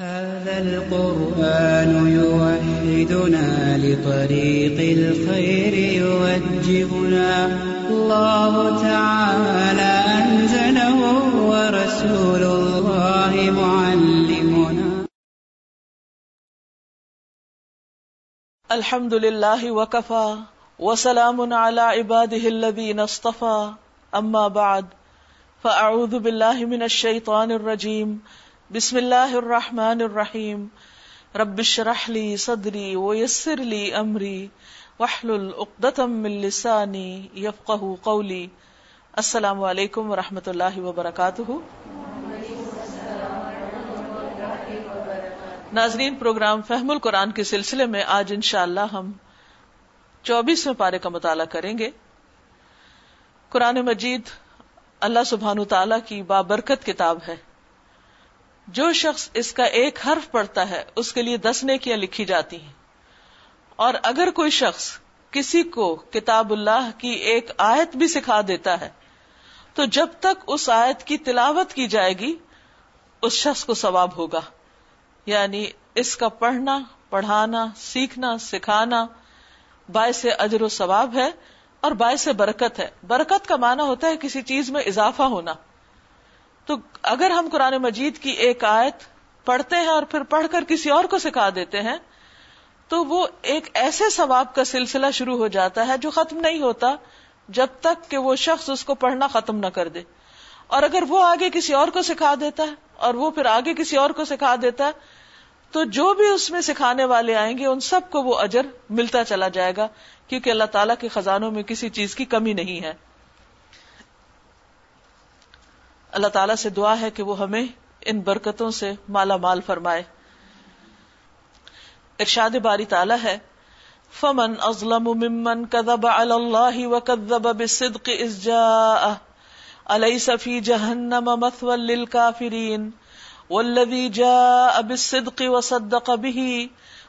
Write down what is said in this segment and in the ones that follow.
هذا القرآن يوحدنا لطريق الخير يوجهنا. الله تعالى أنزله ورسول الله معلمنا. الحمد لله وكفى وسلام على عباده الذين اصطفى. اما بعد فاعوذ بالله من الشيطان الرجيم. بسم الله الرحمن الرحيم رب اشرح لي صدري ويسر لي امري واحلل عقدة من لساني يفقهوا قولي السلام علیکم ورحمۃ اللہ وبرکاتہ ناظرین پروگرام فہم القرآن کے سلسلے میں آج انشاءاللہ ہم چوبیسویں پارے کا مطالعہ کریں گے قرآن مجید اللہ سبحان تعالی کی بابرکت کتاب ہے جو شخص اس کا ایک حرف پڑھتا ہے، اس کے لیے دس نیکیاں لکھی جاتی ہیں۔ اور اگر کوئی شخص کسی کو کتاب اللہ کی ایک آیت بھی سکھا دیتا ہے، تو جب تک اس آیت کی تلاوت کی جائے گی، اس شخص کو ثواب ہوگا۔ یعنی اس کا پڑھنا، پڑھانا، سیکھنا، سکھانا باعث اجر و ثواب ہے اور باعث برکت ہے۔ برکت کا معنی ہوتا ہے کسی چیز میں اضافہ ہونا۔ تو اگر ہم قرآن مجید کی ایک آیت پڑھتے ہیں اور پھر پڑھ کر کسی اور کو سکھا دیتے ہیں، تو وہ ایک ایسے ثواب کا سلسلہ شروع ہو جاتا ہے جو ختم نہیں ہوتا جب تک کہ وہ شخص اس کو پڑھنا ختم نہ کر دے۔ اور اگر وہ آگے کسی اور کو سکھا دیتا ہے اور وہ پھر آگے کسی اور کو سکھا دیتا ہے، تو جو بھی اس میں سکھانے والے آئیں گے، ان سب کو وہ اجر ملتا چلا جائے گا، کیونکہ اللہ تعالیٰ کے خزانوں میں کسی چیز کی کمی نہیں ہے۔ اللہ تعالیٰ سے دعا ہے کہ وہ ہمیں ان برکتوں سے مالا مال فرمائے۔ ارشاد باری تعالیٰ ہے، فمن ازلم ممن كذب على الله وكذب بالصدق اذ جاء اليس في جهنم مثوى للكافرين؟ والذي جاء بالصدق وصدق به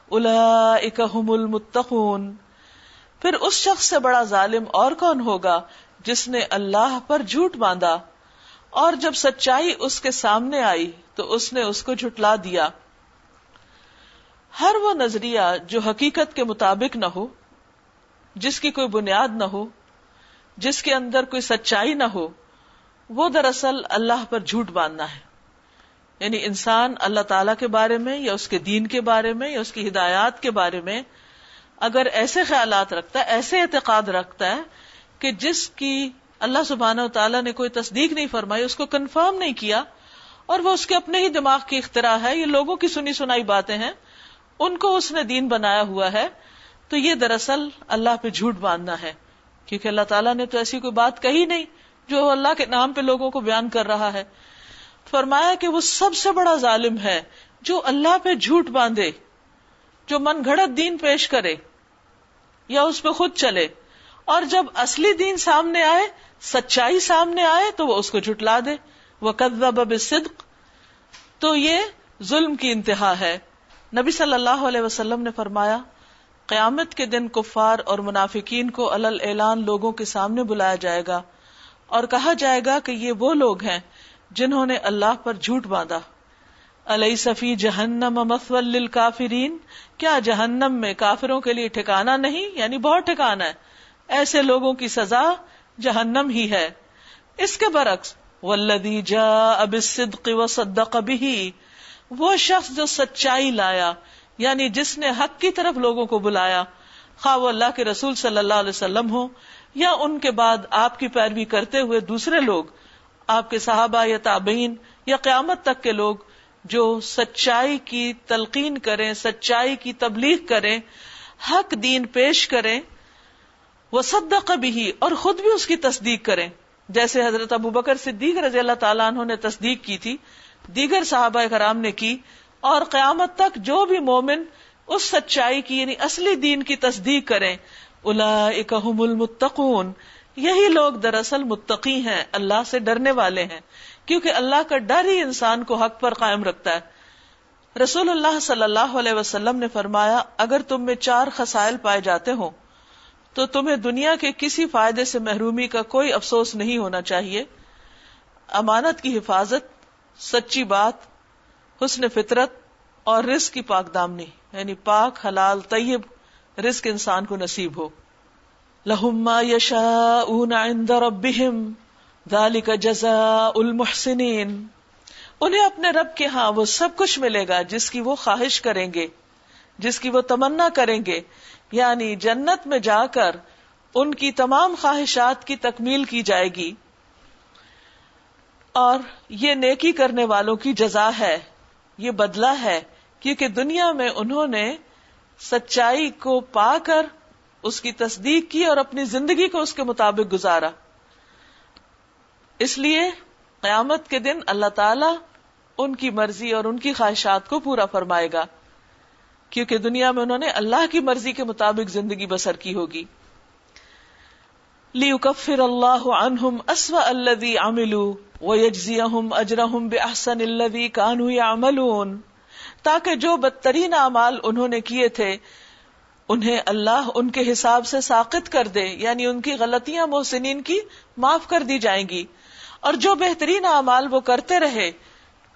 اولئك هم المتقون۔ پھر اس شخص سے بڑا ظالم اور کون ہوگا جس نے اللہ پر جھوٹ باندھا؟ اور جب سچائی اس کے سامنے آئی تو اس نے اس کو جھٹلا دیا۔ ہر وہ نظریہ جو حقیقت کے مطابق نہ ہو، جس کی کوئی بنیاد نہ ہو، جس کے اندر کوئی سچائی نہ ہو، وہ دراصل اللہ پر جھوٹ باندھنا ہے۔ یعنی انسان اللہ تعالی کے بارے میں یا اس کے دین کے بارے میں یا اس کی ہدایات کے بارے میں اگر ایسے خیالات رکھتا ہے، ایسے اعتقاد رکھتا ہے کہ جس کی اللہ سبحانہ و تعالیٰ نے کوئی تصدیق نہیں فرمائی، اس کو کنفرم نہیں کیا، اور وہ اس کے اپنے ہی دماغ کی اختراع ہے، یہ لوگوں کی سنی سنائی باتیں ہیں، ان کو اس نے دین بنایا ہوا ہے، تو یہ دراصل اللہ پہ جھوٹ باندھنا ہے، کیونکہ اللہ تعالیٰ نے تو ایسی کوئی بات کہی نہیں جو اللہ کے نام پہ لوگوں کو بیان کر رہا ہے۔ فرمایا کہ وہ سب سے بڑا ظالم ہے جو اللہ پہ جھوٹ باندھے، جو من گھڑت دین پیش کرے، یا اس پہ خود چلے۔ اور جب اصلی دین سامنے آئے، سچائی سامنے آئے، تو وہ اس کو جھٹلا دے۔ وہ قدب صدق تو یہ ظلم کی انتہا ہے۔ نبی صلی اللہ علیہ وسلم نے فرمایا، قیامت کے دن کفار اور منافقین کو الل اعلان لوگوں کے سامنے بلایا جائے گا۔ اور کہا جائے گا کہ یہ وہ لوگ ہیں جنہوں نے اللہ پر جھوٹ باندھا۔ علیہ صفی جہنم مسول کافرین کیا جہنم میں کافروں کے لیے ٹھکانا نہیں؟ یعنی بہت ٹھکانا ہے۔ ایسے لوگوں کی سزا جہنم ہی ہے۔ اس کے برعکس ولدی جا اب صدق و صدق بھی وہ شخص جو سچائی لایا یعنی جس نے حق کی طرف لوگوں کو بلایا، خواہ وہ اللہ کے رسول صلی اللہ علیہ وسلم ہو یا ان کے بعد آپ کی پیروی کرتے ہوئے دوسرے لوگ، آپ کے صحابہ یا تابعین یا قیامت تک کے لوگ جو سچائی کی تلقین کریں، سچائی کی تبلیغ کریں، حق دین پیش کریں وہ صدق بھی اور خود بھی اس کی تصدیق کریں۔ جیسے حضرت ابو بکر صدیق رضی اللہ تعالیٰ عنہ نے تصدیق کی تھی، دیگر صحابہ کرام نے کی، اور قیامت تک جو بھی مومن اس سچائی کی یعنی اصلی دین کی تصدیق کریں الاکہم المتقون۔ یہی لوگ دراصل متقی ہیں، اللہ سے ڈرنے والے ہیں، کیونکہ اللہ کا ڈر ہی انسان کو حق پر قائم رکھتا ہے۔ رسول اللہ صلی اللہ علیہ وسلم نے فرمایا، اگر تم میں چار خسائل پائے جاتے ہوں تو تمہیں دنیا کے کسی فائدے سے محرومی کا کوئی افسوس نہیں ہونا چاہیے۔ امانت کی حفاظت، سچی بات، حسن فطرت اور رزق کی پاک دامنی یعنی پاک، حلال، طیب رزق انسان کو نصیب ہو۔ لہما یشا عند ربهم ذالک جزاء المحسنین۔ انہیں اپنے رب کے ہاں وہ سب کچھ ملے گا جس کی وہ خواہش کریں گے، جس کی وہ تمنا کریں گے۔ یعنی جنت میں جا کر ان کی تمام خواہشات کی تکمیل کی جائے گی۔ اور یہ نیکی کرنے والوں کی جزا ہے۔ یہ بدلہ ہے۔ کیونکہ دنیا میں انہوں نے سچائی کو پا کر اس کی تصدیق کی اور اپنی زندگی کو اس کے مطابق گزارا۔ اس لیے قیامت کے دن اللہ تعالی ان کی مرضی اور ان کی خواہشات کو پورا فرمائے گا۔ کیونکہ دنیا میں انہوں نے اللہ کی مرضی کے مطابق زندگی بسر کی ہوگی۔ لیکفر اللہ عنہم اسوأ الذی عملوا ویجزیہم اجرہم باحسن الذی کانوا یعملون تاکہ جو بدترین اعمال انہوں نے کیے تھے، انہیں اللہ ان کے حساب سے ساقت کر دے یعنی ان کی غلطیاں محسنین کی معاف کر دی جائیں گی۔ اور جو بہترین اعمال وہ کرتے رہے،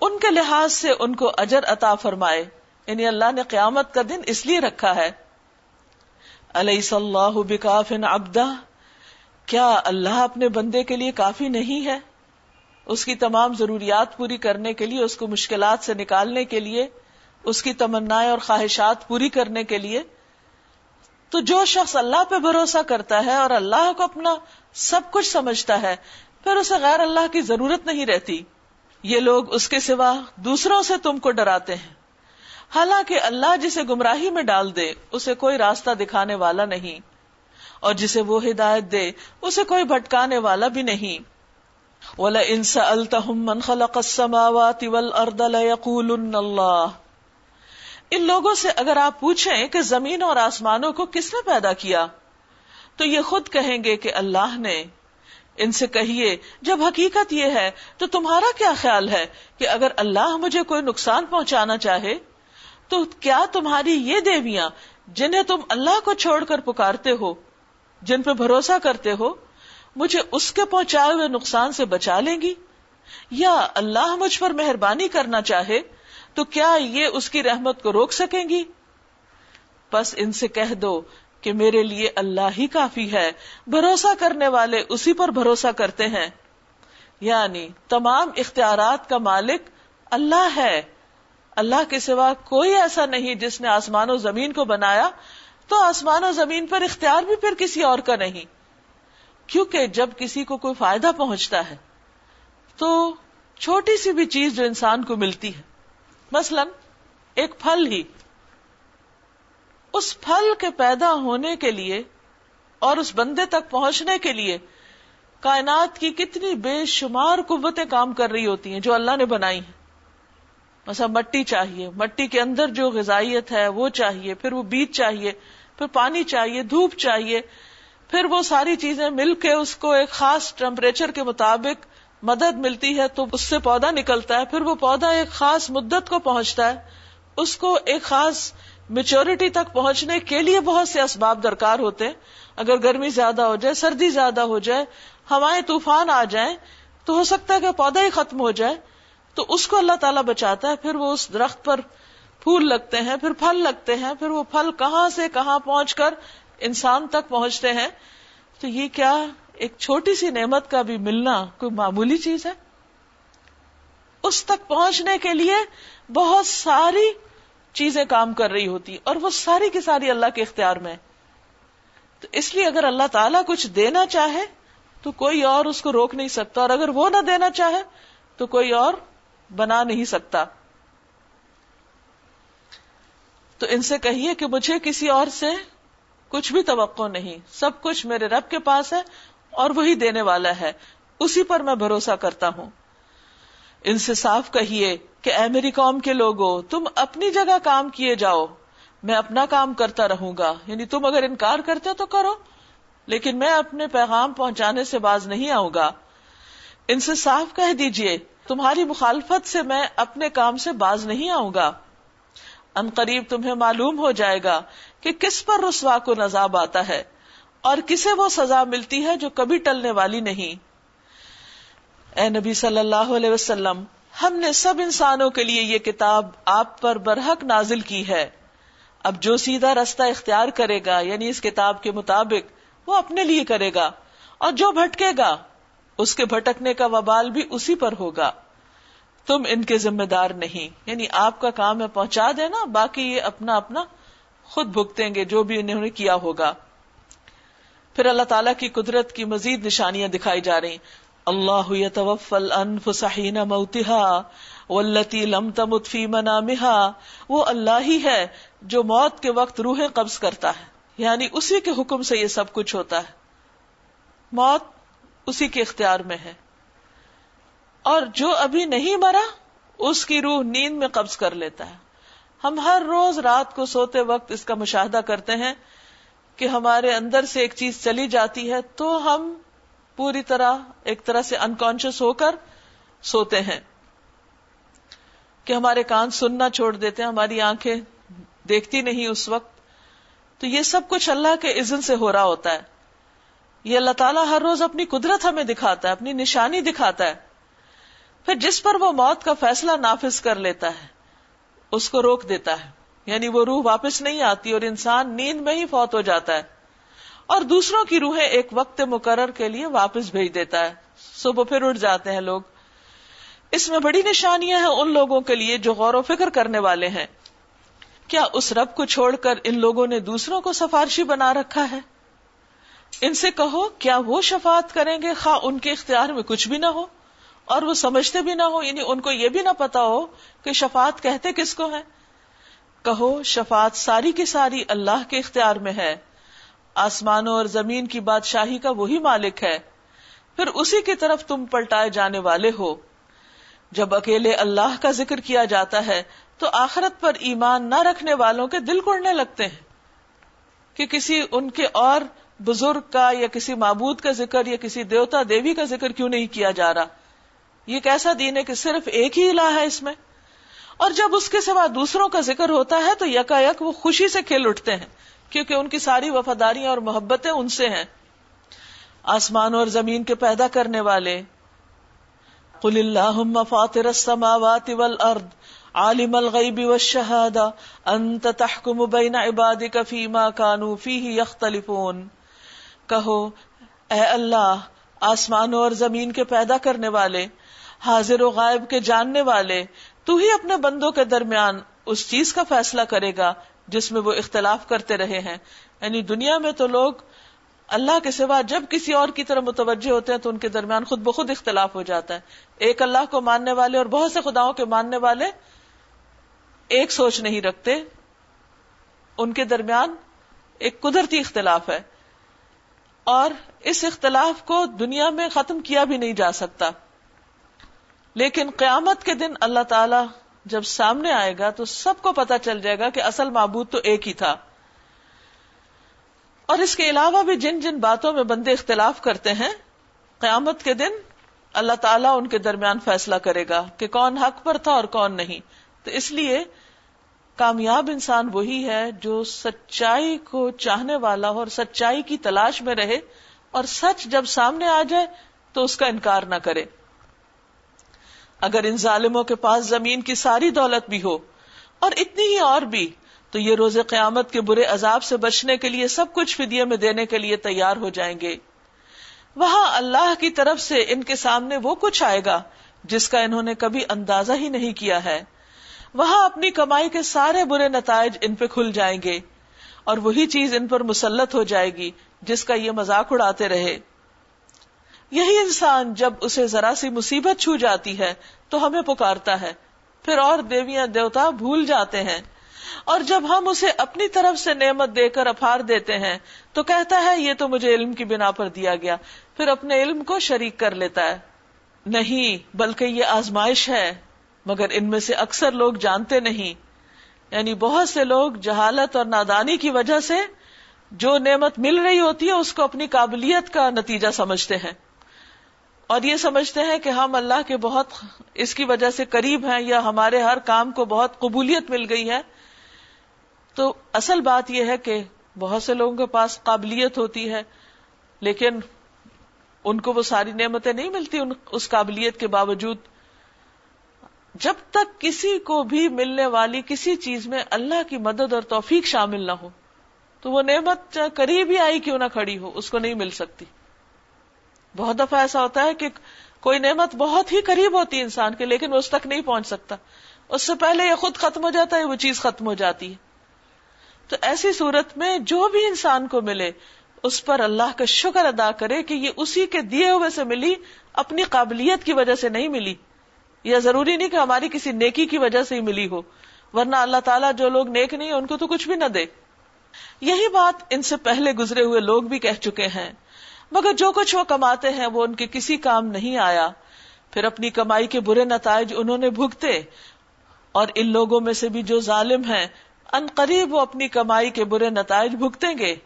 ان کے لحاظ سے ان کو اجر عطا فرمائے۔ یعنی اللہ نے قیامت کا دن اس لیے رکھا ہے۔ علیہ صلاح بکافن ابدا کیا اللہ اپنے بندے کے لیے کافی نہیں ہے؟ اس کی تمام ضروریات پوری کرنے کے لیے، اس کو مشکلات سے نکالنے کے لیے، اس کی تمنا اور خواہشات پوری کرنے کے لیے۔ تو جو شخص اللہ پہ بھروسہ کرتا ہے اور اللہ کو اپنا سب کچھ سمجھتا ہے، پھر اسے غیر اللہ کی ضرورت نہیں رہتی۔ یہ لوگ اس کے سوا دوسروں سے تم کو ڈراتے ہیں۔ حالانکہ اللہ جسے گمراہی میں ڈال دے، اسے کوئی راستہ دکھانے والا نہیں۔ اور جسے وہ ہدایت دے، اسے کوئی بھٹکانے والا بھی نہیں۔ ولا انس من خلق السماوات والارض ليقولن اللہ ان لوگوں سے اگر آپ پوچھیں کہ زمین اور آسمانوں کو کس نے پیدا کیا، تو یہ خود کہیں گے کہ اللہ نے۔ ان سے کہیے، جب حقیقت یہ ہے، تو تمہارا کیا خیال ہے کہ اگر اللہ مجھے کوئی نقصان پہنچانا چاہے؟ تو کیا تمہاری یہ دیویاں جنہیں تم اللہ کو چھوڑ کر پکارتے ہو، جن پہ بھروسہ کرتے ہو، مجھے اس کے پہنچائے ہوئے نقصان سے بچا لیں گی؟ یا اللہ مجھ پر مہربانی کرنا چاہے تو کیا یہ اس کی رحمت کو روک سکیں گی؟ بس ان سے کہہ دو کہ میرے لیے اللہ ہی کافی ہے، بھروسہ کرنے والے اسی پر بھروسہ کرتے ہیں۔ یعنی تمام اختیارات کا مالک اللہ ہے۔ اللہ کے سوا کوئی ایسا نہیں جس نے آسمان و زمین کو بنایا، تو آسمان و زمین پر اختیار بھی پھر کسی اور کا نہیں۔ کیونکہ جب کسی کو کوئی فائدہ پہنچتا ہے، تو چھوٹی سی بھی چیز جو انسان کو ملتی ہے۔ مثلا، ایک پھل ہی۔ اس پھل کے پیدا ہونے کے لیے اور اس بندے تک پہنچنے کے لیے کائنات کی کتنی بے شمار قوتیں کام کر رہی ہوتی ہیں جو اللہ نے بنائی ہیں۔ مثلا مٹی چاہیے، مٹی کے اندر جو غذائیت ہے وہ چاہیے، پھر وہ بیج چاہیے، پھر پانی چاہیے، دھوپ چاہیے، پھر وہ ساری چیزیں مل کے اس کو ایک خاص ٹیمپریچر کے مطابق مدد ملتی ہے تو اس سے پودا نکلتا ہے، پھر وہ پودا ایک خاص مدت کو پہنچتا ہے، اس کو ایک خاص میچورٹی تک پہنچنے کے لیے بہت سے اسباب درکار ہوتے ہیں۔ اگر گرمی زیادہ ہو جائے، سردی زیادہ ہو جائے، ہوائیں طوفان آ جائیں، تو ہو سکتا ہے کہ پودا ہی ختم ہو جائے۔ تو اس کو اللہ تعالیٰ بچاتا ہے، پھر وہ اس درخت پر پھول لگتے ہیں، پھر پھل لگتے ہیں، پھر وہ پھل کہاں سے کہاں پہنچ کر انسان تک پہنچتے ہیں۔ تو یہ کیا ایک چھوٹی سی نعمت کا بھی ملنا کوئی معمولی چیز ہے؟ اس تک پہنچنے کے لیے بہت ساری چیزیں کام کر رہی ہوتی، اور وہ ساری کی ساری اللہ کے اختیار میں۔ تو اس لیے اگر اللہ تعالیٰ کچھ دینا چاہے تو کوئی اور اس کو روک نہیں سکتا، اور اگر وہ نہ دینا چاہے تو کوئی اور بنا نہیں سکتا۔ تو ان سے کہیے کہ مجھے کسی اور سے کچھ بھی توقع نہیں۔ سب کچھ میرے رب کے پاس ہے اور وہی دینے والا ہے۔ اسی پر میں بھروسہ کرتا ہوں۔ ان سے صاف کہیے کہ اے میری قوم کے لوگوں، تم اپنی جگہ کام کیے جاؤ۔ میں اپنا کام کرتا رہوں گا۔ یعنی تم اگر انکار کرتے تو کرو۔ لیکن میں اپنے پیغام پہنچانے سے باز نہیں آؤں گا۔ ان سے صاف کہہ دیجیے تمہاری مخالفت سے میں اپنے کام سے باز نہیں آؤں گا۔ ان قریب تمہیں معلوم ہو جائے گا کہ کس پر رسوا کو نظاب آتا ہے اور کسے وہ سزا ملتی ہے جو کبھی ٹلنے والی نہیں۔ اے نبی صلی اللہ علیہ وسلم، ہم نے سب انسانوں کے لیے یہ کتاب آپ پر برحق نازل کی ہے۔ اب جو سیدھا رستہ اختیار کرے گا یعنی اس کتاب کے مطابق، وہ اپنے لیے کرے گا اور جو بھٹکے گا اس کے بھٹکنے کا وبال بھی اسی پر ہوگا۔ تم ان کے ذمہ دار نہیں۔ یعنی آپ کا کام ہے پہنچا دینا، باقی یہ اپنا اپنا خود بھگتیں گے جو بھی انہوں نے کیا ہوگا۔ پھر اللہ تعالیٰ کی قدرت کی مزید نشانیاں دکھائی جا رہی۔ اللہ والتی لم تمت فی منامها وہ اللہ ہی ہے جو موت کے وقت روحیں قبض کرتا ہے۔ یعنی اسی کے حکم سے یہ سب کچھ ہوتا ہے۔ موت اسی کے اختیار میں ہے۔ اور جو ابھی نہیں مرا، اس کی روح نیند میں قبض کر لیتا ہے۔ ہم ہر روز رات کو سوتے وقت اس کا مشاہدہ کرتے ہیں کہ ہمارے اندر سے ایک چیز چلی جاتی ہے تو ہم پوری طرح ایک طرح سے انکانشیس ہو کر سوتے ہیں۔ کہ ہمارے کان سننا چھوڑ دیتے ہیں، ہماری آنکھیں دیکھتی نہیں اس وقت۔ تو یہ سب کچھ اللہ کے عزن سے ہو رہا ہوتا ہے۔ یہ اللہ تعالیٰ ہر روز اپنی قدرت ہمیں دکھاتا ہے، اپنی نشانی دکھاتا ہے۔ پھر جس پر وہ موت کا فیصلہ نافذ کر لیتا ہے، اس کو روک دیتا ہے۔ یعنی وہ روح واپس نہیں آتی اور انسان نیند میں ہی فوت ہو جاتا ہے۔ اور دوسروں کی روحیں ایک وقت مقرر کے لیے واپس بھیج دیتا ہے۔ صبح پھر اٹھ جاتے ہیں لوگ۔ اس میں بڑی نشانیاں ہیں ان لوگوں کے لیے جو غور و فکر کرنے والے ہیں۔ کیا اس رب کو چھوڑ کر ان لوگوں نے دوسروں کو سفارشی بنا رکھا ہے؟ ان سے کہو کیا وہ شفات کریں گے خواہ ان کے اختیار میں کچھ بھی نہ ہو اور وہ سمجھتے بھی نہ ہو یعنی ان کو یہ بھی نہ پتا ہو کہ شفات کہتے کس کو ہے کہو شفات ساری کی ساری اللہ کے اختیار میں ہے۔ آسمانوں اور زمین کی بادشاہی کا وہی مالک ہے۔ پھر اسی کی طرف تم پلٹائے جانے والے ہو۔ جب اکیلے اللہ کا ذکر کیا جاتا ہے، تو آخرت پر ایمان نہ رکھنے والوں کے دل کوڑنے لگتے ہیں۔ کہ کسی ان کے اور بزرگ کا یا کسی معبود کا ذکر یا کسی دیوتا دیوی کا ذکر کیوں نہیں کیا جا رہا؟ یہ کیسا دین ہے کہ صرف ایک ہی الہ ہے اس میں۔ اور جب اس کے سوا دوسروں کا ذکر ہوتا ہے تو یکا یک وہ خوشی سے کھیل اٹھتے ہیں، کیونکہ ان کی ساری وفاداریاں اور محبتیں ان سے ہیں۔ آسمان اور زمین کے پیدا کرنے والے۔ قل اللہم فاطر السماوات والارض عالم الغیب والشہادہ انت تحکم بین عبادک فیما کانو فیہ یختلفون کہو، اے اللہ، آسمانوں اور زمین کے پیدا کرنے والے، حاضر و غائب کے جاننے والے، تو ہی اپنے بندوں کے درمیان اس چیز کا فیصلہ کرے گا جس میں وہ اختلاف کرتے رہے ہیں۔ یعنی دنیا میں تو لوگ اللہ کے سوا جب کسی اور کی طرح متوجہ ہوتے ہیں تو ان کے درمیان خود بخود اختلاف ہو جاتا ہے۔ ایک اللہ کو ماننے والے اور بہت سے خداؤں کے ماننے والے ایک سوچ نہیں رکھتے۔ ان کے درمیان ایک قدرتی اختلاف ہے۔ اور اس اختلاف کو دنیا میں ختم کیا بھی نہیں جا سکتا۔ لیکن قیامت کے دن اللہ تعالی جب سامنے آئے گا تو سب کو پتا چل جائے گا کہ اصل معبود تو ایک ہی تھا۔ اور اس کے علاوہ بھی جن جن باتوں میں بندے اختلاف کرتے ہیں، قیامت کے دن اللہ تعالیٰ ان کے درمیان فیصلہ کرے گا کہ کون حق پر تھا اور کون نہیں۔ تو اس لیے کامیاب انسان وہی ہے جو سچائی کو چاہنے والا ہو اور سچائی کی تلاش میں رہے اور سچ جب سامنے آ جائے تو اس کا انکار نہ کرے۔ اگر ان ظالموں کے پاس زمین کی ساری دولت بھی ہو اور اتنی ہی اور بھی، تو یہ روز قیامت کے برے عذاب سے بچنے کے لیے سب کچھ فدیے میں دینے کے لیے تیار ہو جائیں گے۔ وہاں اللہ کی طرف سے ان کے سامنے وہ کچھ آئے گا جس کا انہوں نے کبھی اندازہ ہی نہیں کیا ہے۔ وہاں اپنی کمائی کے سارے برے نتائج ان پہ کھل جائیں گے اور وہی چیز ان پر مسلط ہو جائے گی جس کا یہ مذاق اڑاتے رہے۔ یہی انسان جب اسے ذرا سی مصیبت چھو جاتی ہے تو ہمیں پکارتا ہے۔ پھر اور دیویاں دیوتا بھول جاتے ہیں۔ اور جب ہم اسے اپنی طرف سے نعمت دے کر افار دیتے ہیں تو کہتا ہے، یہ تو مجھے علم کی بنا پر دیا گیا۔ پھر اپنے علم کو شریک کر لیتا ہے۔ نہیں، بلکہ یہ آزمائش ہے۔ مگر ان میں سے اکثر لوگ جانتے نہیں۔ یعنی بہت سے لوگ جہالت اور نادانی کی وجہ سے جو نعمت مل رہی ہوتی ہے، اس کو اپنی قابلیت کا نتیجہ سمجھتے ہیں۔ اور یہ سمجھتے ہیں کہ ہم اللہ کے بہت اس کی وجہ سے قریب ہیں یا ہمارے ہر کام کو بہت قبولیت مل گئی ہے۔ تو اصل بات یہ ہے کہ بہت سے لوگوں کے پاس قابلیت ہوتی ہے، لیکن ان کو وہ ساری نعمتیں نہیں ملتی، ان اس قابلیت کے باوجود جب تک کسی کو بھی ملنے والی کسی چیز میں اللہ کی مدد اور توفیق شامل نہ ہو، تو وہ نعمت قریب ہی آئی کیوں نہ کھڑی ہو، اس کو نہیں مل سکتی۔ بہت دفعہ ایسا ہوتا ہے کہ کوئی نعمت بہت ہی قریب ہوتی ہے انسان کے، لیکن وہ اس تک نہیں پہنچ سکتا۔ اس سے پہلے یہ خود ختم ہو جاتا ہے وہ چیز ختم ہو جاتی ہے۔ تو ایسی صورت میں جو بھی انسان کو ملے، اس پر اللہ کا شکر ادا کرے کہ یہ اسی کے دیے ہوئے سے ملی، اپنی قابلیت کی وجہ سے نہیں ملی۔ یا ضروری نہیں کہ ہماری کسی نیکی کی وجہ سے ہی ملی ہو، ورنہ اللہ تعالیٰ جو لوگ نیک نہیں ان کو تو کچھ بھی نہ دے۔ یہی بات ان سے پہلے گزرے ہوئے لوگ بھی کہہ چکے ہیں۔ مگر جو کچھ وہ کماتے ہیں، وہ ان کے کسی کام نہیں آیا۔ پھر اپنی کمائی کے برے نتائج انہوں نے بھگتے۔ اور ان لوگوں میں سے بھی جو ظالم ہیں، ان قریب وہ اپنی کمائی کے برے نتائج بھگتیں گے۔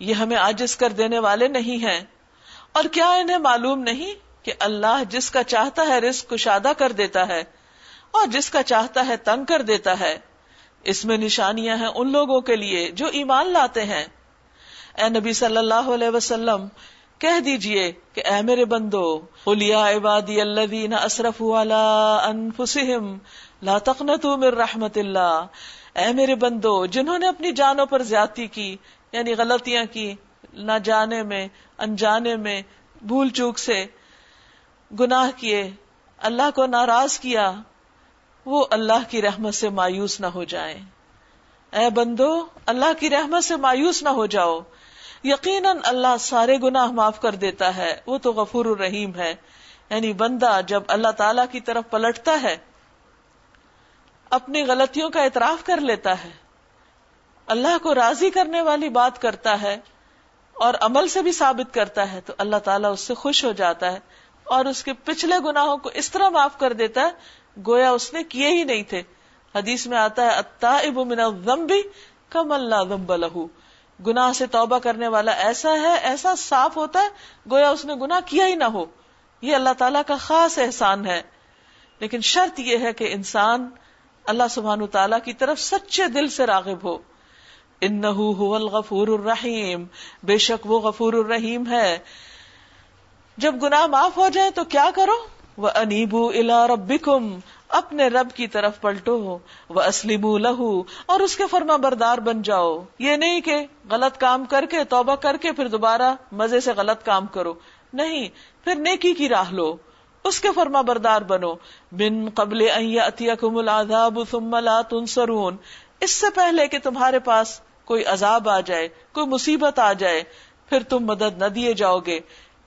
یہ ہمیں آجز کر دینے والے نہیں ہیں۔ اور کیا انہیں معلوم نہیں؟ کہ اللہ جس کا چاہتا ہے رزق کشادہ کر دیتا ہے اور جس کا چاہتا ہے تنگ کر دیتا ہے، اس میں نشانیاں ہیں ان لوگوں کے لیے جو ایمان لاتے ہیں۔ اے نبی صلی اللہ علیہ وسلم، کہہ دیجیے کہ اے میرے بندو عبادی الذین اسرفوا علی انفسہم لا تقنطوا من رحمت اللہ۔ اے میرے بندو، جنہوں نے اپنی جانوں پر زیادتی کی یعنی غلطیاں کی نہ جانے میں، انجانے میں، بھول چوک سے گناہ کیے، اللہ کو ناراض کیا، وہ اللہ کی رحمت سے مایوس نہ ہو جائیں۔ اے بندو، اللہ کی رحمت سے مایوس نہ ہو جاؤ۔ یقیناً اللہ سارے گناہ معاف کر دیتا ہے، وہ تو غفور الرحیم ہے۔ یعنی بندہ جب اللہ تعالی کی طرف پلٹتا ہے، اپنی غلطیوں کا اعتراف کر لیتا ہے۔ اللہ کو راضی کرنے والی بات کرتا ہے اور عمل سے بھی ثابت کرتا ہے، تو اللہ تعالیٰ اس سے خوش ہو جاتا ہے۔ اور اس کے پچھلے گناہوں کو اس طرح معاف کر دیتا ہے، گویا اس نے کیے ہی نہیں تھے۔ حدیث میں آتا ہے من الذنب کم اللہ ذنب لہو گناہ سے توبہ کرنے والا ایسا ہے، ایسا صاف ہوتا ہے، گویا اس نے گناہ کیا ہی نہ ہو۔ یہ اللہ تعالیٰ کا خاص احسان ہے۔ لیکن شرط یہ ہے کہ انسان اللہ سبحان تعالیٰ کی طرف سچے دل سے راغب ہو۔ ان الغفور الرحیم۔ بے شک وہ غفور الرحیم ہے۔ جب گناہ معاف ہو جائے تو کیا کرو؟ وہ انیبو الا ربکم اپنے رب کی طرف پلٹو ہو وہ اسلیم لہو اور اس کے فرما بردار بن جاؤ۔ یہ نہیں کہ غلط کام کر کے، توبہ کر کے پھر دوبارہ مزے سے غلط کام کرو۔ نہیں، پھر نیکی کی راہ لو۔ اس کے فرما بردار بنو۔ بن قبل اتیکم العذاب ثم لا تنصرون۔ اس سے پہلے کہ تمہارے پاس کوئی عذاب آ جائے، کوئی مصیبت آ جائے، پھر تم مدد نہ دیے جاؤ گے۔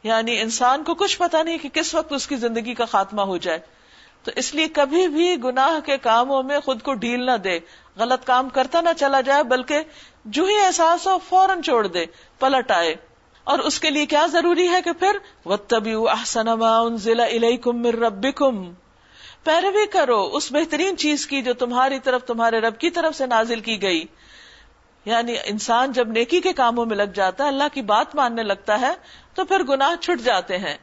یعنی انسان کو کچھ پتا نہیں کہ کس وقت اس کی زندگی کا خاتمہ ہو جائے۔ تو اس لیے کبھی بھی گناہ کے کاموں میں خود کو ڈھیل نہ دے۔ غلط کام کرتا نہ چلا جائے، بلکہ جو ہی احساس ہو فوراً چھوڑ دے، پلٹ آئے۔ اور اس کے لیے کیا ضروری ہے کہ پھر و تبی احسن ضلع ربی کم پیروی کرو اس بہترین چیز کی جو تمہاری طرف، تمہارے رب کی طرف سے نازل کی گئی۔ یعنی انسان جب نیکی کے کاموں میں لگ جاتا ہے، اللہ کی بات ماننے لگتا ہے، تو پھر گناہ چھٹ جاتے ہیں۔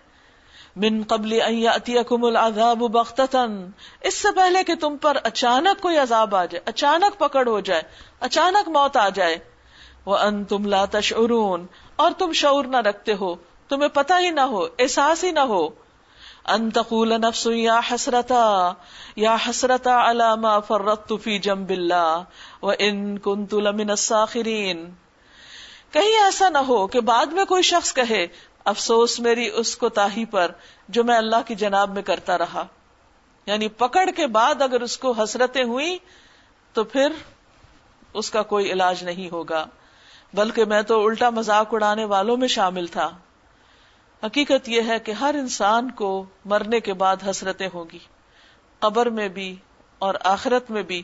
من قبل العذاب بختتن اس سے پہلے کہ تم پر اچانک کوئی عذاب آ جائے، اچانک پکڑ ہو جائے، اچانک موت آ جائے۔ وہ ان تم لا اور تم شعور نہ رکھتے ہو، تمہیں پتہ ہی نہ ہو، احساس ہی نہ ہو۔ ان تقول نفس یا حسرتا یا حسرتا علی ما فرطت فی جنب اللہ و ان کنت لمن الساخرین کہیں ایسا نہ ہو کہ بعد میں کوئی شخص کہے، افسوس میری اس کو تاہی پر جو میں اللہ کی جناب میں کرتا رہا۔ یعنی پکڑ کے بعد اگر اس کو حسرتیں ہوئی تو پھر اس کا کوئی علاج نہیں ہوگا، بلکہ میں تو الٹا مذاق اڑانے والوں میں شامل تھا۔ حقیقت یہ ہے کہ ہر انسان کو مرنے کے بعد حسرتیں ہوگی قبر میں بھی اور آخرت میں بھی۔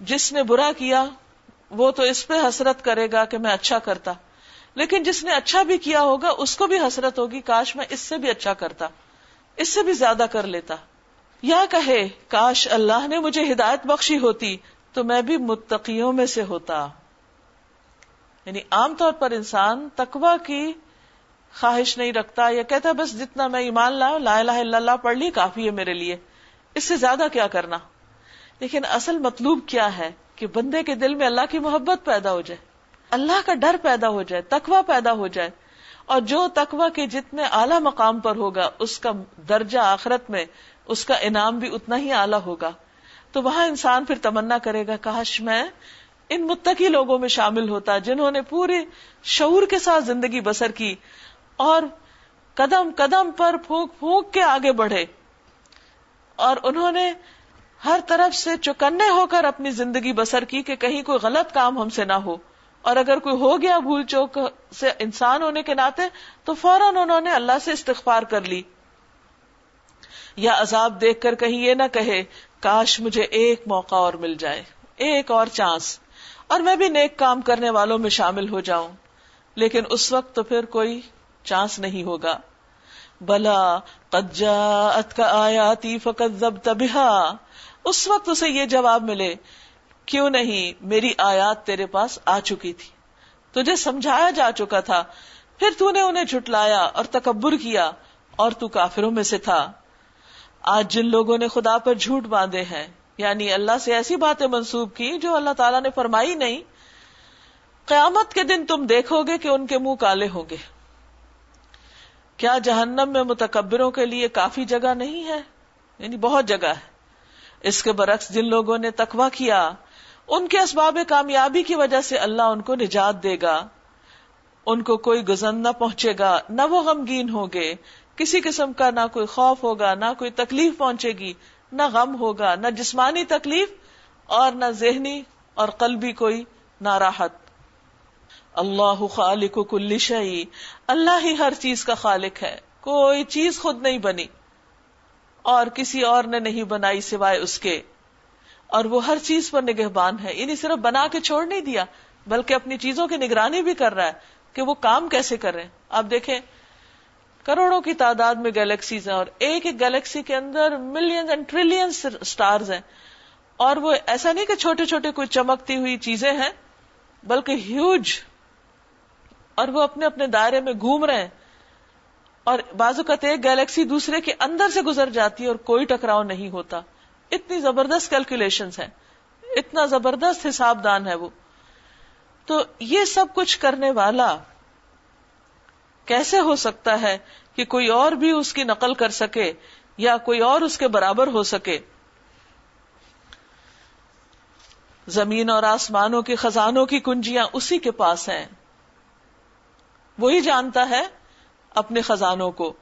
جس نے برا کیا، وہ تو اس پہ حسرت کرے گا کہ میں اچھا کرتا۔ لیکن جس نے اچھا بھی کیا ہوگا، اس کو بھی حسرت ہوگی، کاش میں اس سے بھی اچھا کرتا، اس سے بھی زیادہ کر لیتا۔ یا کہے، کاش اللہ نے مجھے ہدایت بخشی ہوتی، تو میں بھی متقیوں میں سے ہوتا۔ یعنی عام طور پر انسان تقوا کی خواہش نہیں رکھتا یا کہتا بس جتنا میں ایمان لا لا الہ الا اللہ پڑھ لی، کافی ہے میرے لیے۔ اس سے زیادہ کیا کرنا؟ لیکن اصل مطلوب کیا ہے کہ بندے کے دل میں اللہ کی محبت پیدا ہو جائے، اللہ کا ڈر پیدا ہو جائے تکوا پیدا ہو جائے۔ اور جو تکوا کے جتنے اعلی مقام پر ہوگا، اس کا درجہ آخرت میں اس کا انعام بھی اتنا ہی اعلیٰ ہوگا۔ تو وہاں انسان پھر تمنا کرے گا، کاش میں ان متقی لوگوں میں شامل ہوتا، جنہوں نے پورے شعور کے ساتھ زندگی بسر کی۔ اور قدم قدم پر پھونک پھونک کے آگے بڑھے۔ اور انہوں نے ہر طرف سے چکنے ہو کر اپنی زندگی بسر کی کہ کہیں کوئی غلط کام ہم سے نہ ہو۔ اور اگر کوئی ہو گیا بھول چوک سے انسان ہونے کے ناطے، تو فوراً انہوں نے اللہ سے استغفار کر لی۔ یا عذاب دیکھ کر کہیں یہ نہ کہے، کاش مجھے ایک موقع اور مل جائے، ایک اور چانس۔ اور میں بھی نیک کام کرنے والوں میں شامل ہو جاؤں۔ لیکن اس وقت تو پھر کوئی چانس نہیں ہوگا۔ بلا قجات کا آیاتی فقط ضب تبہا اس وقت اسے یہ جواب ملے، کیوں نہیں میری آیات تیرے پاس آ چکی تھی؟ تجھے سمجھایا جا چکا تھا۔ پھر تو نے انہیں جھٹلایا اور تکبر کیا اور تو کافروں میں سے تھا۔ آج جن لوگوں نے خدا پر جھوٹ باندھے ہیں یعنی اللہ سے ایسی باتیں منسوب کی جو اللہ تعالیٰ نے فرمائی نہیں، قیامت کے دن تم دیکھو گے کہ ان کے منہ کالے ہوں گے۔ کیا جہنم میں متکبروں کے لیے کافی جگہ نہیں ہے؟ یعنی بہت جگہ ہے۔ اس کے برعکس جن لوگوں نے تقوی کیا، ان کے اسباب کامیابی کی وجہ سے اللہ ان کو نجات دے گا۔ ان کو کوئی گزن نہ پہنچے گا، نہ وہ غمگین ہوگے کسی قسم کا نہ کوئی خوف ہوگا، نہ کوئی تکلیف پہنچے گی، نہ غم ہوگا، نہ جسمانی تکلیف اور نہ ذہنی اور قلبی کوئی ناراحت۔ اللہ خالق کل شعی اللہ ہی ہر چیز کا خالق ہے۔ کوئی چیز خود نہیں بنی۔ اور کسی اور نے نہیں بنائی سوائے اس کے۔ اور وہ ہر چیز پر نگہبان ہے۔ یعنی صرف بنا کے چھوڑ نہیں دیا، بلکہ اپنی چیزوں کی نگرانی بھی کر رہا ہے کہ وہ کام کیسے کر رہے ہیں۔ آپ دیکھیں، کروڑوں کی تعداد میں گلیکسیز ہیں اور ایک ایک گلیکسی کے اندر ملین اینڈ ٹریلین اسٹارز ہیں۔ اور وہ ایسا نہیں کہ چھوٹے چھوٹے کوئی چمکتی ہوئی چیزیں ہیں، بلکہ ہیوج اور وہ اپنے اپنے دائرے میں گھوم رہے ہیں۔ اور بازو کا ایک گیلیکسی دوسرے کے اندر سے گزر جاتی ہے اور کوئی ٹکراؤ نہیں ہوتا۔ اتنی زبردست کیلکولیشن ہے اتنا زبردست حساب دان ہے وہ۔ تو یہ سب کچھ کرنے والا کیسے ہو سکتا ہے کہ کوئی اور بھی اس کی نقل کر سکے یا کوئی اور اس کے برابر ہو سکے؟ زمین اور آسمانوں کے خزانوں کی کنجیاں اسی کے پاس ہیں۔ وہی جانتا ہے اپنے خزانوں کو۔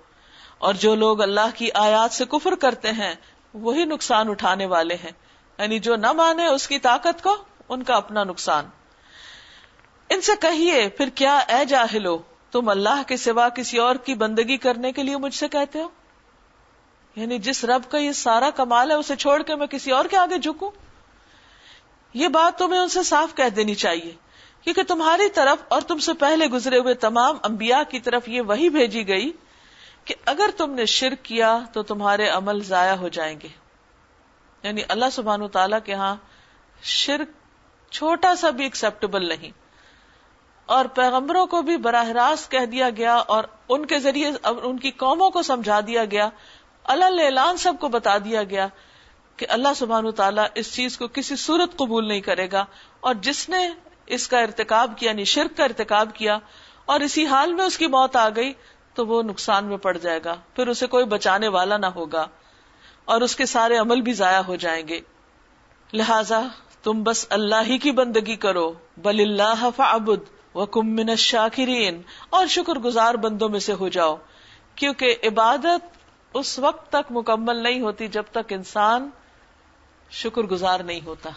اور جو لوگ اللہ کی آیات سے کفر کرتے ہیں، وہی نقصان اٹھانے والے ہیں۔ یعنی جو نہ مانے اس کی طاقت کو، ان کا اپنا نقصان۔ ان سے کہیے، پھر کیا اے جاہلو، تم اللہ کے سوا کسی اور کی بندگی کرنے کے لیے مجھ سے کہتے ہو؟ یعنی جس رب کا یہ سارا کمال ہے، اسے چھوڑ کے میں کسی اور کے آگے جھکوں؟ یہ بات تمہیں ان سے صاف کہہ دینی چاہیے۔ کیونکہ تمہاری طرف اور تم سے پہلے گزرے ہوئے تمام انبیاء کی طرف یہ وہی بھیجی گئی کہ اگر تم نے شرک کیا تو تمہارے عمل ضائع ہو جائیں گے۔ یعنی اللہ سبحان تعالی کے ہاں شرک چھوٹا سا بھی ایکسپٹیبل نہیں۔ اور پیغمبروں کو بھی براہ راست کہہ دیا گیا اور ان کے ذریعے ان کی قوموں کو سمجھا دیا گیا۔ اللہ اعلان سب کو بتا دیا گیا کہ اللہ سبحان تعالیٰ اس چیز کو کسی صورت قبول نہیں کرے گا اور جس نے اس کا ارتکاب کیا یعنی شرک کا ارتکاب کیا، اور اسی حال میں اس کی موت آ گئی تو وہ نقصان میں پڑ جائے گا، پھر اسے کوئی بچانے والا نہ ہوگا، اور اس کے سارے عمل بھی ضائع ہو جائیں گے۔ لہذا تم بس اللہ ہی کی بندگی کرو، بل اللہ فعبد من الشاکرین، اور شکر گزار بندوں میں سے ہو جاؤ، کیونکہ عبادت اس وقت تک مکمل نہیں ہوتی جب تک انسان شکر گزار نہیں ہوتا۔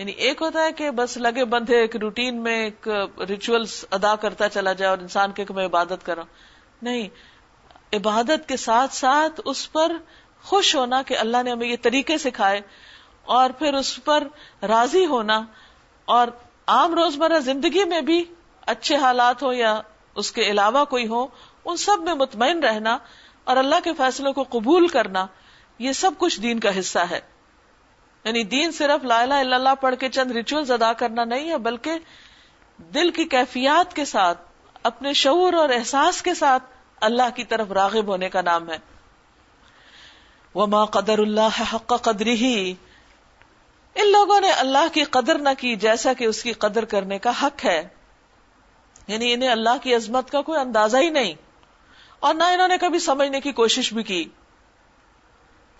یعنی ایک ہوتا ہے کہ بس لگے بندھے، ایک روٹین میں ایک ریچولس ادا کرتا چلا جائے اور انسان کے میں عبادت کروں نہیں، عبادت کے ساتھ ساتھ اس پر خوش ہونا کہ اللہ نے ہمیں یہ طریقے سکھائے اور پھر اس پر راضی ہونا اور عام روزمرہ زندگی میں بھی اچھے حالات ہو یا اس کے علاوہ کوئی ہو، ان سب میں مطمئن رہنا اور اللہ کے فیصلوں کو قبول کرنا، یہ سب کچھ دین کا حصہ ہے۔ یعنی دین صرف لا الہ الا اللہ پڑھ کے چند ریچولز ادا کرنا نہیں ہے، بلکہ دل کی کیفیات کے ساتھ، اپنے شعور اور احساس کے ساتھ اللہ کی طرف راغب ہونے کا نام ہے۔ وما قدر اللہ حق قدری ہی ان لوگوں نے اللہ کی قدر نہ کی جیسا کہ اس کی قدر کرنے کا حق ہے۔ یعنی انہیں اللہ کی عظمت کا کوئی اندازہ ہی نہیں۔ اور نہ انہوں نے کبھی سمجھنے کی کوشش بھی کی۔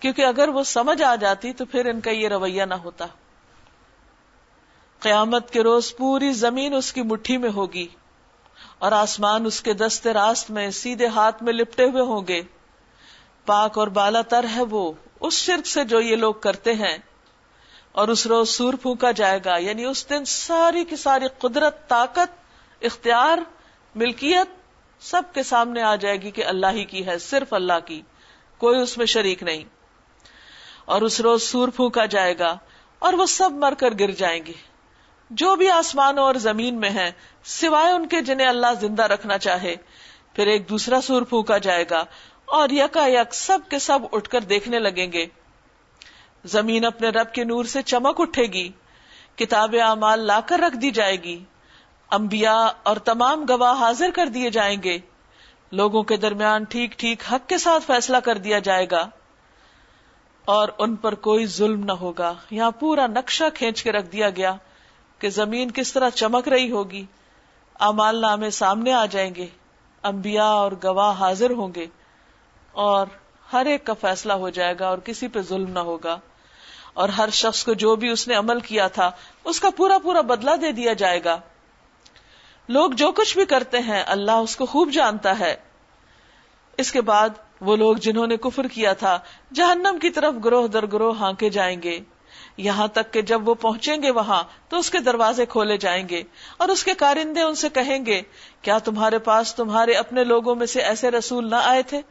کیونکہ اگر وہ سمجھ آ جاتی تو پھر ان کا یہ رویہ نہ ہوتا۔ قیامت کے روز پوری زمین اس کی مٹھی میں ہوگی اور آسمان اس کے دست راست میں سیدھے ہاتھ میں لپٹے ہوئے ہوں گے۔ پاک اور بالا تر ہے وہ، اس شرک سے جو یہ لوگ کرتے ہیں۔ اور اس روز سور پھونکا جائے گا یعنی اس دن ساری کی ساری قدرت، طاقت، اختیار، ملکیت سب کے سامنے آ جائے گی کہ اللہ ہی کی ہے، صرف اللہ کی، کوئی اس میں شریک نہیں۔ اور اس روز سور پھونکا جائے گا اور وہ سب مر کر گر جائیں گے۔ جو بھی آسمانوں اور زمین میں ہیں، سوائے ان کے جنہیں اللہ زندہ رکھنا چاہے، پھر ایک دوسرا سور پھونکا جائے گا اور یکا یک سب کے سب اٹھ کر دیکھنے لگیں گے۔ زمین اپنے رب کے نور سے چمک اٹھے گی، کتاب اعمال لا کر رکھ دی جائے گی، انبیاء اور تمام گواہ حاضر کر دیے جائیں گے۔ لوگوں کے درمیان ٹھیک ٹھیک حق کے ساتھ فیصلہ کر دیا جائے گا۔ اور ان پر کوئی ظلم نہ ہوگا۔ یہاں پورا نقشہ کھینچ کے رکھ دیا گیا کہ زمین کس طرح چمک رہی ہوگی۔ امال نامے سامنے آ جائیں گے۔ انبیاء اور گواہ حاضر ہوں گے اور ہر ایک کا فیصلہ ہو جائے گا اور کسی پہ ظلم نہ ہوگا۔ اور ہر شخص کو جو بھی اس نے عمل کیا تھا، اس کا پورا پورا بدلہ دے دیا جائے گا۔ لوگ جو کچھ بھی کرتے ہیں، اللہ اس کو خوب جانتا ہے۔ اس کے بعد وہ لوگ جنہوں نے کفر کیا تھا، جہنم کی طرف گروہ در گروہ ہانکے جائیں گے۔ یہاں تک کہ جب وہ پہنچیں گے وہاں، تو اس کے دروازے کھولے جائیں گے اور اس کے کارندے ان سے کہیں گے، کیا تمہارے پاس تمہارے اپنے لوگوں میں سے ایسے رسول نہ آئے تھے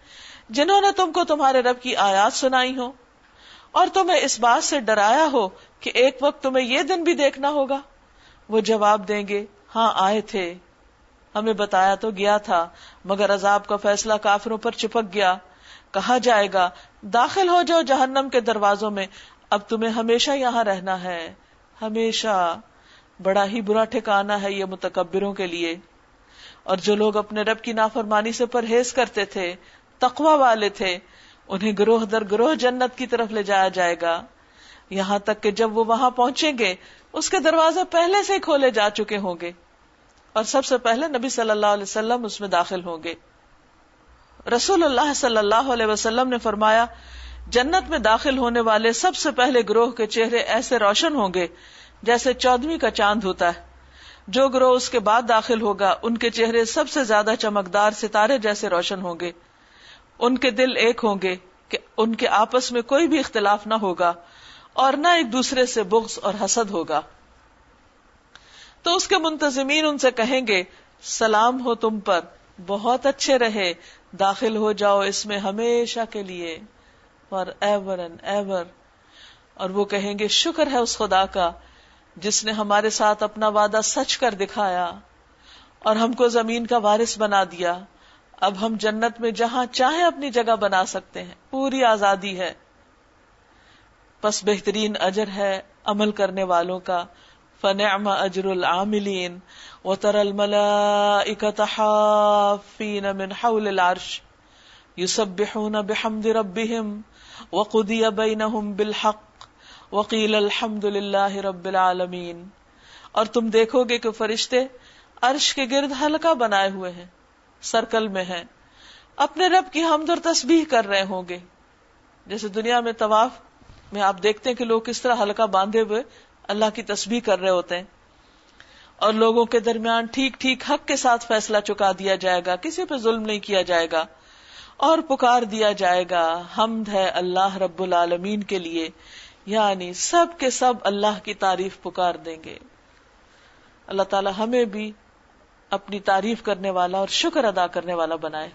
جنہوں نے تم کو تمہارے رب کی آیات سنائی ہو اور تمہیں اس بات سے ڈرایا ہو کہ ایک وقت تمہیں یہ دن بھی دیکھنا ہوگا۔ وہ جواب دیں گے ہاں آئے تھے۔ ہمیں بتایا تو گیا تھا، مگر عذاب کا فیصلہ کافروں پر چپک گیا۔ کہا جائے گا، داخل ہو جاؤ جہنم کے دروازوں میں، اب تمہیں ہمیشہ یہاں رہنا ہے۔ ہمیشہ۔ بڑا ہی برا ٹھکانا ہے یہ متکبروں کے لیے۔ اور جو لوگ اپنے رب کی نافرمانی سے پرہیز کرتے تھے تقوا والے تھے، انہیں گروہ در گروہ جنت کی طرف لے جایا جائے گا۔ یہاں تک کہ جب وہ وہاں پہنچیں گے، اس کے دروازے پہلے سے ہی کھولے جا چکے ہوں گے۔ اور سب سے پہلے نبی صلی اللہ علیہ وسلم اس میں داخل ہوں گے۔ رسول اللہ صلی اللہ علیہ وسلم نے فرمایا، جنت میں داخل ہونے والے سب سے پہلے گروہ کے چہرے ایسے روشن ہوں گے جیسے چودویں کا چاند ہوتا ہے۔ جو گروہ اس کے بعد داخل ہوگا، ان کے چہرے سب سے زیادہ چمکدار ستارے جیسے روشن ہوں گے۔ ان کے دل ایک ہوں گے کہ ان کے آپس میں کوئی بھی اختلاف نہ ہوگا اور نہ ایک دوسرے سے بغض اور حسد ہوگا۔ تو اس کے منتظمین ان سے کہیں گے، سلام ہو تم پر، بہت اچھے رہے، داخل ہو جاؤ اس میں ہمیشہ کے لیے فار ایور اینڈ ایور اور وہ کہیں گے، شکر ہے اس خدا کا، جس نے ہمارے ساتھ اپنا وعدہ سچ کر دکھایا، اور ہم کو زمین کا وارث بنا دیا۔ اب ہم جنت میں جہاں چاہیں اپنی جگہ بنا سکتے ہیں۔ پوری آزادی ہے۔ بس بہترین اجر ہے عمل کرنے والوں کا۔ فنعم اجر العاملین وتر الملائکۃ حافین من حول العرش یسبحون بحمد ربهم وقدی بینہم بالحق وقیل الحمد للہ رب العالمین اور تم دیکھو گے کہ فرشتے عرش کے گرد ہلکا بنائے ہوئے ہیں، سرکل میں ہیں۔ اپنے رب کی حمد اور تسبیح کر رہے ہوں گے۔ جیسے دنیا میں طواف میں آپ دیکھتے ہیں کہ لوگ کس طرح ہلکا باندھے ہوئے اللہ کی تسبیح کر رہے ہوتے ہیں اور لوگوں کے درمیان ٹھیک ٹھیک حق کے ساتھ فیصلہ چکا دیا جائے گا، کسی پہ ظلم نہیں کیا جائے گا، اور پکار دیا جائے گا، حمد ہے اللہ رب العالمین کے لیے یعنی سب کے سب اللہ کی تعریف پکار دیں گے۔ اللہ تعالی ہمیں بھی اپنی تعریف کرنے والا اور شکر ادا کرنے والا بنائے۔